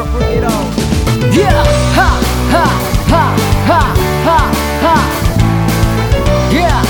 Africa, bring it on. Yeah, ha, ha, ha, ha, ha, ha. Yeah.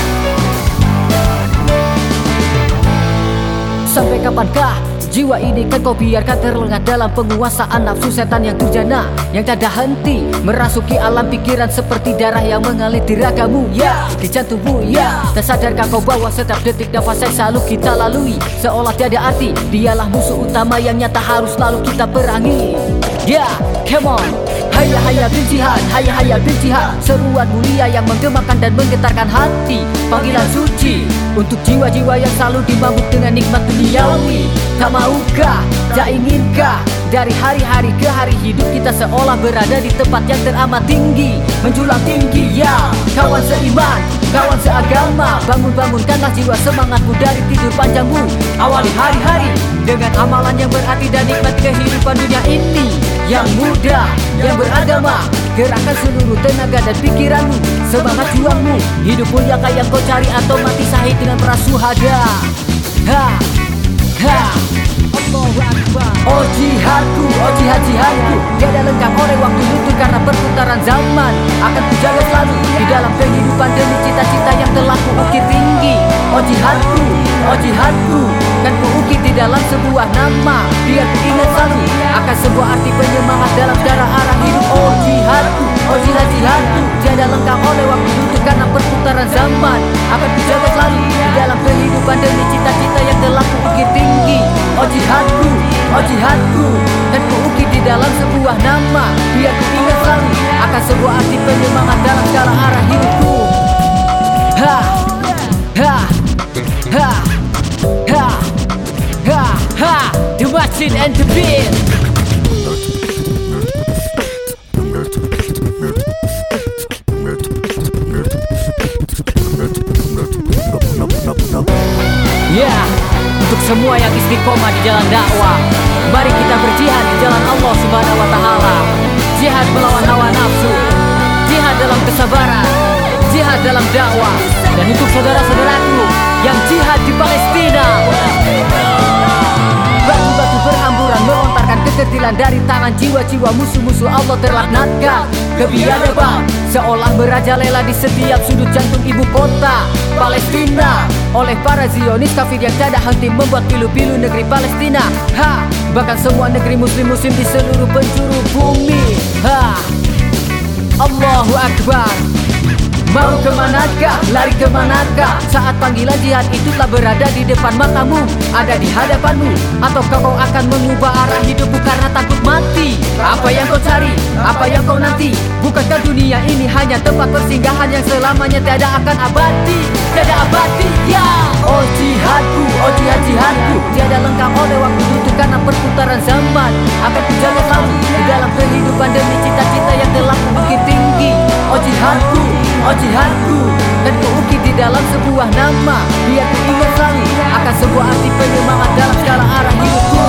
Sampai kapankah jiwa ini kan kau biarkan terlengah dalam penguasaan nafsu setan yang durjana Yang tak ada henti merasuki alam pikiran seperti darah yang mengalir di ragamu. Ya, di jantungmu ya. Tak sadarkah kau bahwa setiap detik nafas yang selalu kita lalui Seolah tiada arti Dialah musuh utama yang nyata harus selalu kita perangi. Ya, yeah, come on. Hayya hayya bil jihad, hayya hayya bil jihad Seruan mulia yang menggemakan dan menggetarkan hati. Panggilan suci untuk jiwa-jiwa yang selalu dimabuk dengan nikmat duniawi Tak maukah, tak inginkah? Dari hari-hari ke hari hidup kita seolah berada di tempat yang teramat tinggi Menjulang tinggi ya, kawan seiman, kawan seagama Bangun-bangunkanlah jiwa semangatmu dari tidur panjangmu. Awali hari-hari dengan amalan yang berarti dan nikmat kehidupan dunia ini. Yang muda, yang beragama Gerakkan seluruh tenaga dan pikiranmu. Semangat juangmu Hidup mulia kayak kau cari atau mati sahih dengan prasuhada Oh jihadku, oh jihad jihadku. Tiada lengkap oleh waktu luntur karena perputaran zaman. Akan kujaga selalu di dalam kehidupan demi cita-cita yang telah kuukir tinggi. Oh jihadku, oh jihadku. Kan kuukir di dalam sebuah nama. Biar ku ingat selalu akan sebuah arti penyemangat dalam sejarah arah hidup. Oh jihadku, oh jihad jihadku. Tiada lengkap oleh waktu luntur karena perputaran zaman. Akan kujaga selalu di dalam kehidupan demi cita-cita yang telah kuukir oh jihadku Dan kuukir di dalam sebuah nama. Biar ku ingat selalu akan sebuah arti penyemangat dalam segala arah hidupku. Ha, ha, ha, ha, ha, ha. The machine and the beat yeah, semua yang istiqomah di jalan dakwah, mari kita berjihad di jalan Allah Subhanahu wa taala. Jihad melawan hawa nafsu, jihad dalam kesabaran, jihad dalam dakwah. Dan untuk saudara-saudaraku yang jihad di Palestina. Ketertilan dari tangan jiwa-jiwa musuh-musuh Allah terlaknatkan Kebiadaban seolah merajalela di setiap sudut jantung ibu kota Palestina Oleh para Zionis kafir yang ada henti membuat pilu-pilu negeri Palestina Ha! Bahkan semua negeri muslim-muslim di seluruh penjuru bumi Ha! Allahu Akbar Mau ke manakah, lari ke manakah Saat panggilan jihad itu telah berada di depan matamu Ada di hadapanmu. Ataukah kau akan mengubah arah hidupmu karena takut mati? Apa yang kau cari, apa yang kau nanti? Bukankah dunia ini hanya tempat persinggahan yang selamanya tiada akan abadi? Tiada abadi, ya! Oh jihadku, oh jihad jihadku. Tiada lengkap oleh waktu itu karena perputaran zaman. Akan kujaga selalu di dalam kehidupan demi cita-cita yang telah bukit tinggi Oh jihadku, jihadku Dan kuukir di dalam sebuah nama. Biar ku ingat selalu akan sebuah arti penyemangat dalam segala arah hidupku.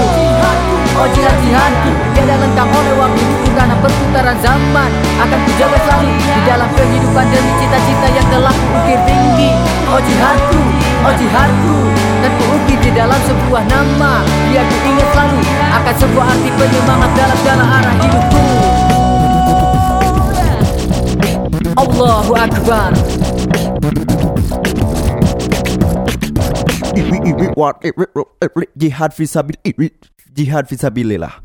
Oh jihad jihadku Tiada lengkap oleh waktu karena perputaran zaman. Akan kujaga selalu di dalam kehidupan demi cita-cita yang telah kuukir tinggi. Oh jihadku, jihadku Dan kuukir di dalam sebuah nama. Biar ku ingat selalu akan sebuah arti penyemangat dalam segala arah hidupku Allahu Akbar. Jihad visabil Jihad visabilillah